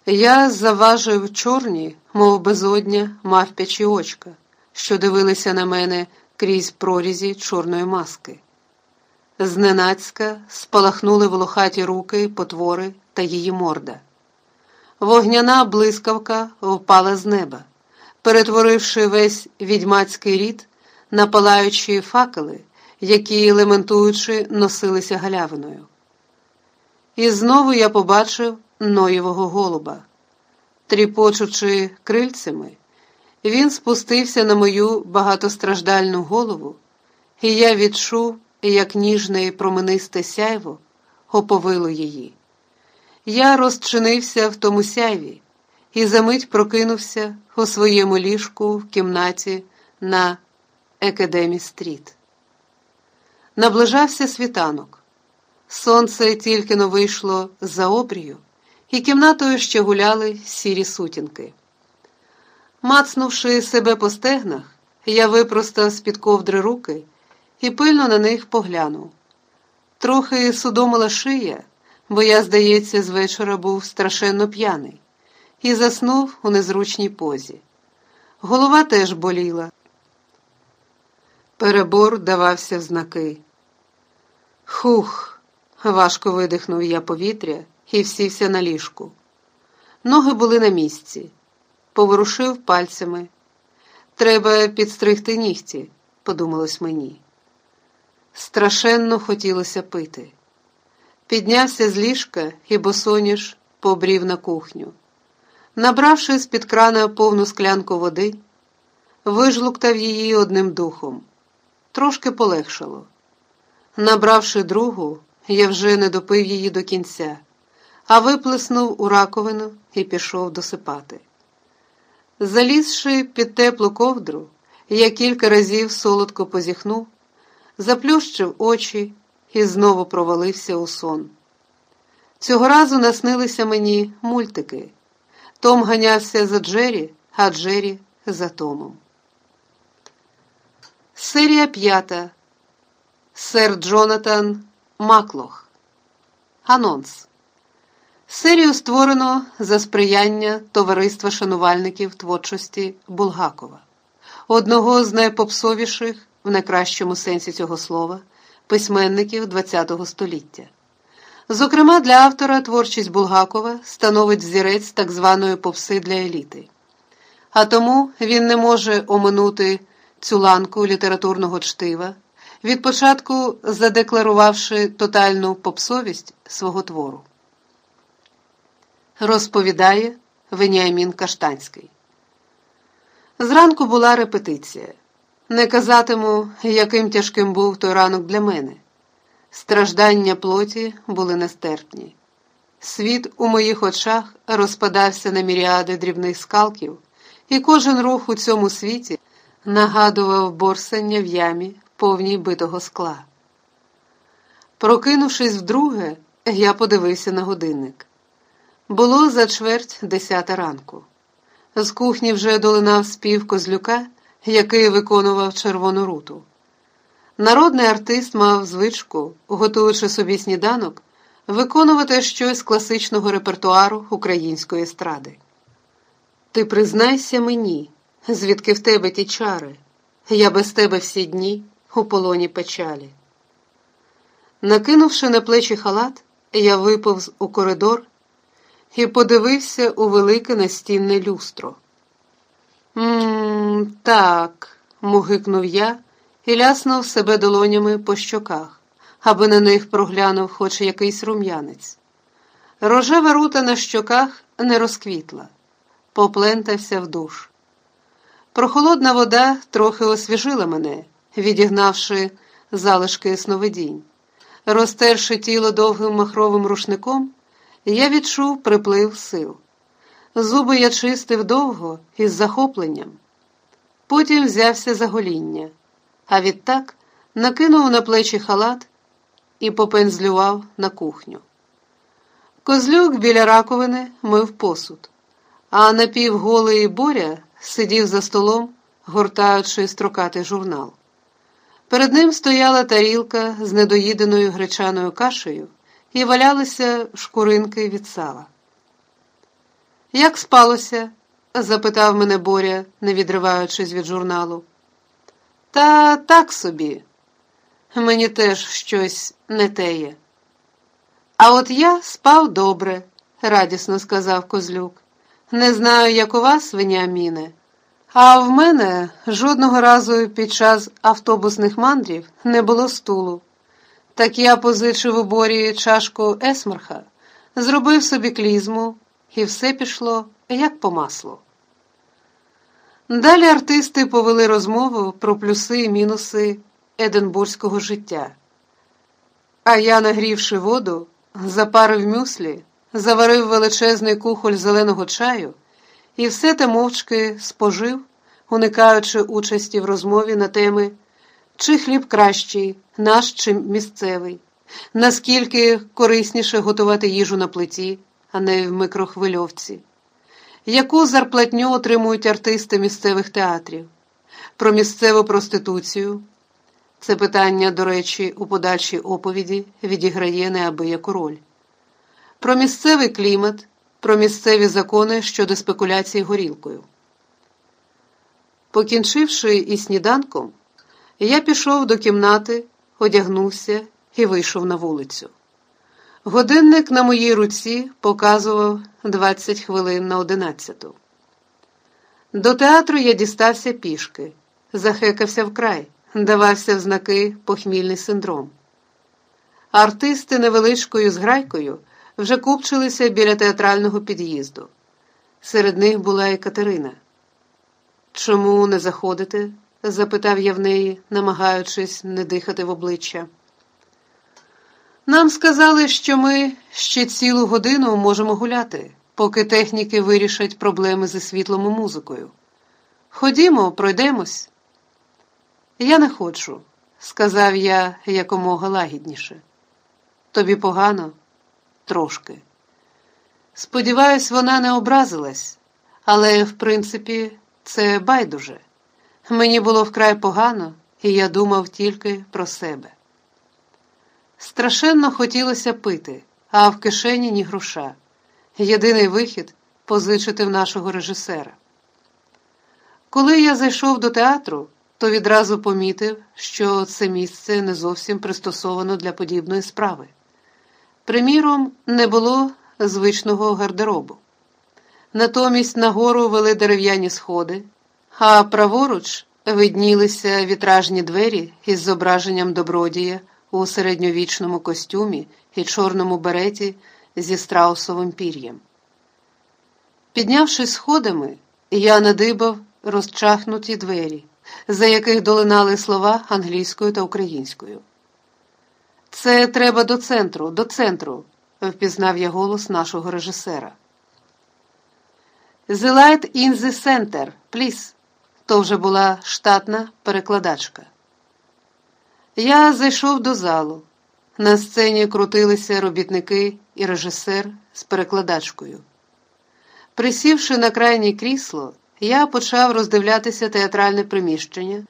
Я заважив чорні, мов безодня, мавпячі очка, що дивилися на мене крізь прорізі чорної маски. Зненацька спалахнули волохаті руки, потвори та її морда. Вогняна блискавка впала з неба, перетворивши весь відьмацький рід напалаючи факели, які, лементуючи, носилися галявиною. І знову я побачив Ноєвого голуба. Тріпочучи крильцями, він спустився на мою багатостраждальну голову, і я відчув, як ніжне і променисте сяйво оповило її. Я розчинився в тому сяйві і за мить прокинувся у своєму ліжку в кімнаті на Екадемі Стріт. Наближався світанок. Сонце тільки но вийшло за обрію, і кімнатою ще гуляли сірі сутінки. Мацнувши себе по стегнах, я випростав з під ковдри руки і пильно на них поглянув. Трохи судомила шия, бо я, здається, з вечора був страшенно п'яний, і заснув у незручній позі. Голова теж боліла. Перебор давався в знаки. Хух, важко видихнув я повітря і всівся на ліжку. Ноги були на місці, поворушив пальцями. Треба підстригти нігті, подумалось мені. Страшенно хотілося пити. Піднявся з ліжка і босоніж побрів на кухню. Набравши з-під крана повну склянку води, вижлуктав її одним духом. Трошки полегшало. Набравши другу, я вже не допив її до кінця, а виплеснув у раковину і пішов досипати. Залізши під теплу ковдру, я кілька разів солодко позіхнув, заплющив очі і знову провалився у сон. Цього разу наснилися мені мультики. Том ганявся за Джері, а Джері за Томом. Серія п'ята. Сер Джонатан Маклох. Анонс. Серію створено за сприяння Товариства шанувальників творчості Булгакова, одного з найпопсовіших, в найкращому сенсі цього слова, письменників ХХ століття. Зокрема, для автора творчість Булгакова становить зірець так званої попси для еліти. А тому він не може оминути цю ланку літературного чтива, від початку задекларувавши тотальну попсовість свого твору. Розповідає Веніамін Каштанський. Зранку була репетиція. Не казатиму, яким тяжким був той ранок для мене. Страждання плоті були нестерпні. Світ у моїх очах розпадався на міріади дрібних скалків, і кожен рух у цьому світі нагадував борсання в ямі, повній битого скла. Прокинувшись вдруге, я подивився на годинник. Було за чверть десята ранку. З кухні вже долинав спів козлюка, який виконував червону руту. Народний артист мав звичку, готуючи собі сніданок, виконувати щось з класичного репертуару української естради. Ти признайся мені, звідки в тебе ті чари, я без тебе всі дні у полоні печалі. Накинувши на плечі халат, я виповз у коридор і подивився у велике настінне люстро. «Ммм, так, мугикнув я і ляснув себе долонями по щоках, аби на них проглянув хоч якийсь рум'янець. Рожева рута на щоках не розквітла, поплентався в душ. Прохолодна вода трохи освіжила мене, відігнавши залишки сновидінь. Розтерши тіло довгим махровим рушником, я відчув приплив сил. Зуби я чистив довго із захопленням. Потім взявся за гоління, а відтак накинув на плечі халат і попензлював на кухню. Козлюк біля раковини мив посуд, а напівголий боря сидів за столом, гортаючи строкатий журнал. Перед ним стояла тарілка з недоїденою гречаною кашею і валялися шкуринки від сала. Як спалося? запитав мене Боря, не відриваючись від журналу. Та так собі. Мені теж щось не теє. А от я спав добре, радісно сказав Козлюк. Не знаю, як у вас, Веніаміне, а в мене жодного разу під час автобусних мандрів не було стулу. Так я позичив у борі чашку есмарха, зробив собі клізму, і все пішло як по маслу. Далі артисти повели розмову про плюси і мінуси единбурзького життя. А я, нагрівши воду, запарив мюслі, заварив величезний кухоль зеленого чаю і все те мовчки спожив, уникаючи участі в розмові на теми, чи хліб кращий, наш чи місцевий, наскільки корисніше готувати їжу на плиті, а не в микрохвильовці, яку зарплатню отримують артисти місцевих театрів, про місцеву проституцію, Це питання, до речі, у подальшій оповіді відіграє неабияку роль. Про місцевий клімат, про місцеві закони щодо спекуляції горілкою. Покінчивши із сніданком, я пішов до кімнати, одягнувся і вийшов на вулицю. Годинник на моїй руці показував 20 хвилин на одинадцяту. До театру я дістався пішки, захекався вкрай, давався в знаки похмільний синдром. Артисти невеличкою зграйкою вже купчилися біля театрального під'їзду. Серед них була і Катерина. Чому не заходите? запитав я в неї, намагаючись не дихати в обличчя. Нам сказали, що ми ще цілу годину можемо гуляти, поки техніки вирішать проблеми зі світлом і музикою. Ходімо, пройдемось. Я не хочу, сказав я якомога лагідніше. Тобі погано? Трошки. Сподіваюсь, вона не образилась, але, в принципі, це байдуже. Мені було вкрай погано, і я думав тільки про себе. Страшенно хотілося пити, а в кишені ні гроша. Єдиний вихід позичити в нашого режисера. Коли я зайшов до театру, то відразу помітив, що це місце не зовсім пристосовано для подібної справи. Приміром, не було звичного гардеробу. Натомість нагору вели дерев'яні сходи, а праворуч виднілися вітражні двері із зображенням добродія у середньовічному костюмі і чорному береті зі страусовим пір'ям. Піднявшись сходами, я надибав розчахнуті двері, за яких долинали слова англійською та українською. Це треба до центру, до центру, впізнав я голос нашого режисера. The light in the center, please. То вже була штатна перекладачка. Я зайшов до залу. На сцені крутилися робітники і режисер з перекладачкою. Присівши на крайнє крісло, я почав роздивлятися театральне приміщення,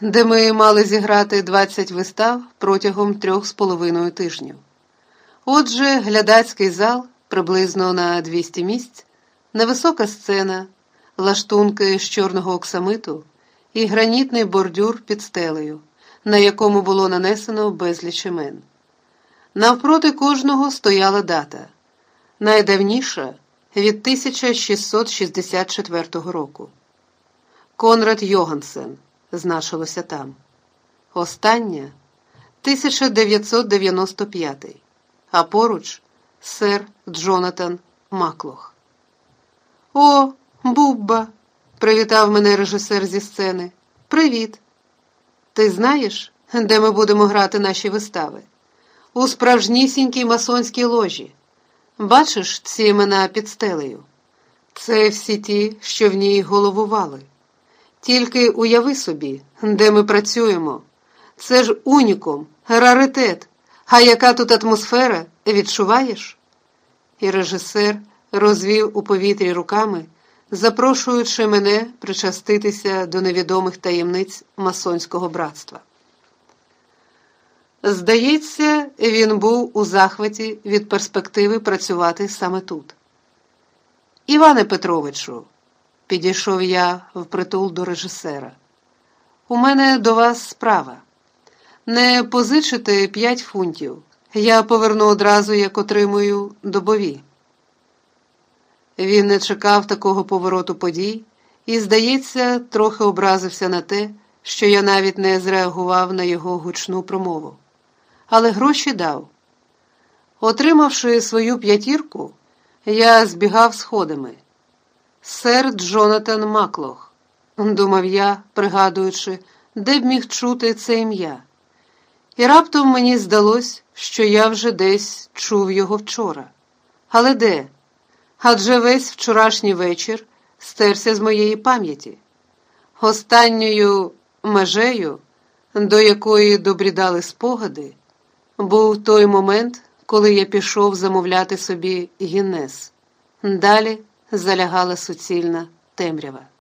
де ми мали зіграти 20 вистав протягом трьох з половиною тижнів. Отже, глядацький зал приблизно на 200 місць, невисока сцена, лаштунки з чорного оксамиту і гранітний бордюр під стелею, на якому було нанесено безліч імен. Навпроти кожного стояла дата, найдавніша від 1664 року. Конрад Йогансен значилося там. Остання 1995, а поруч сер Джонатан Маклох. О, Бубба! привітав мене режисер зі сцени. Привіт! Ти знаєш, де ми будемо грати наші вистави? У справжнісінькій масонській ложі. Бачиш ці імена під стелею? Це всі ті, що в ній головували. Тільки уяви собі, де ми працюємо. Це ж унікум, раритет. А яка тут атмосфера, відчуваєш? І режисер розвів у повітрі руками, запрошуючи мене причаститися до невідомих таємниць масонського братства. Здається, він був у захваті від перспективи працювати саме тут. Іване Петровичу, підійшов я впритул до режисера. У мене до вас справа. Не позичите п'ять фунтів. Я поверну одразу, як отримую добові. Він не чекав такого повороту подій і, здається, трохи образився на те, що я навіть не зреагував на його гучну промову. Але гроші дав. Отримавши свою п'ятірку, я збігав сходами. Сер Джонатан Маклох, думав я, пригадуючи, де б міг чути це ім'я. І раптом мені здалось, що я вже десь чув його вчора. Але де? Адже весь вчорашній вечір стерся з моєї пам'яті. Останньою межею, до якої добрідали спогади, був той момент, коли я пішов замовляти собі гінес. Далі залягала суцільна темрява.